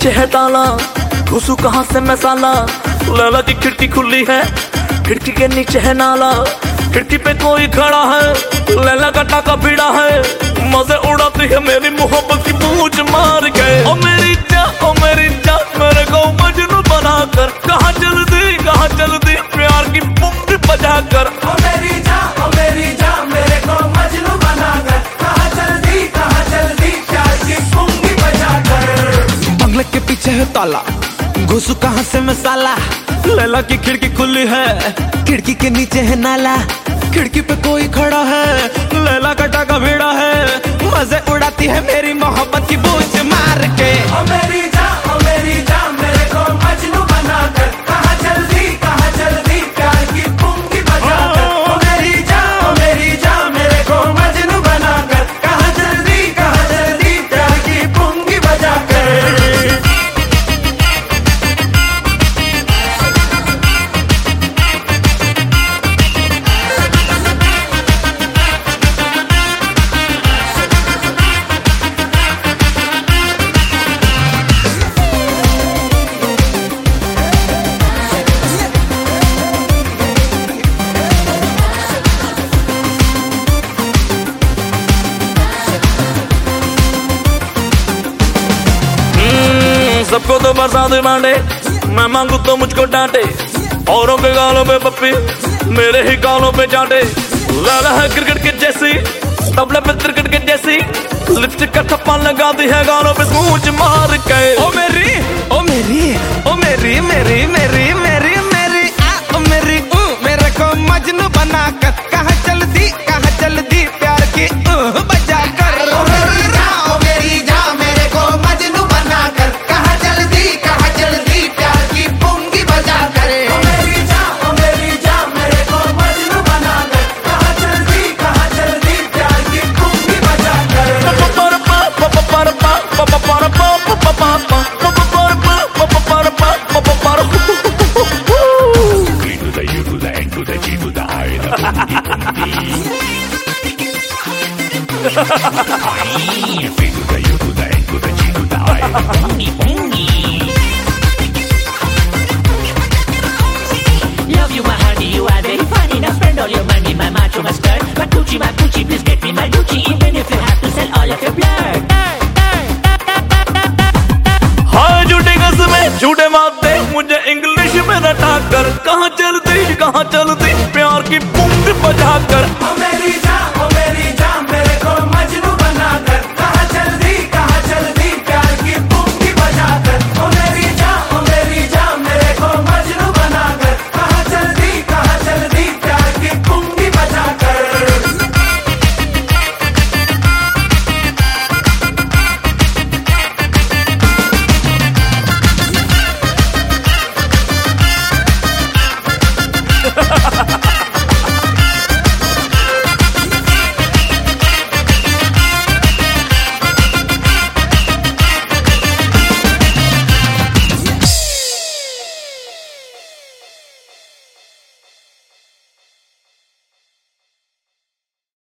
पीछे है ताला। घुसू कहाँ से मैं साला लैला की खिड़की खुली है। खिड़की के नीचे है नाला। खिड़की पे कोई खड़ा है। लैला का टाका भीड़ा है। मज़े उड़ाती है मेरी मोहब्बत की पूछ मार गए ओ मेरी ओ मेरे ताला घुसू कहाँ से मैं साला लैला की खिड़की खुली है। खिड़की के नीचे है नाला। खिड़की पे कोई खड़ा है। लैला सबको तो बरसात बांटे मैं मांगू तो मुझको डांटे, औरों के गालों पे पप्पी, मेरे ही गालों पे चाटे लाला है क्रिकेट के जैसी, तबले पे क्रिकेट के जैसी, लिपस्टिक का थप्पा लगा दी है गालों पे स्मूच मार के। ओ मेरी ओ मेरी ओ मेरी मेरी मेरी मेरी Love you, my honey, you are very funny. Now spend all your money, my macho, skirt. My Gucci, my Gucci, please get me my Gucci. Even if you have to sell all of your blood. हाय झूठे कसमें झूठे English में रटा कर। कहाँ चलती कहाँ चलती? प्यार की बूंद बजा कर। ओ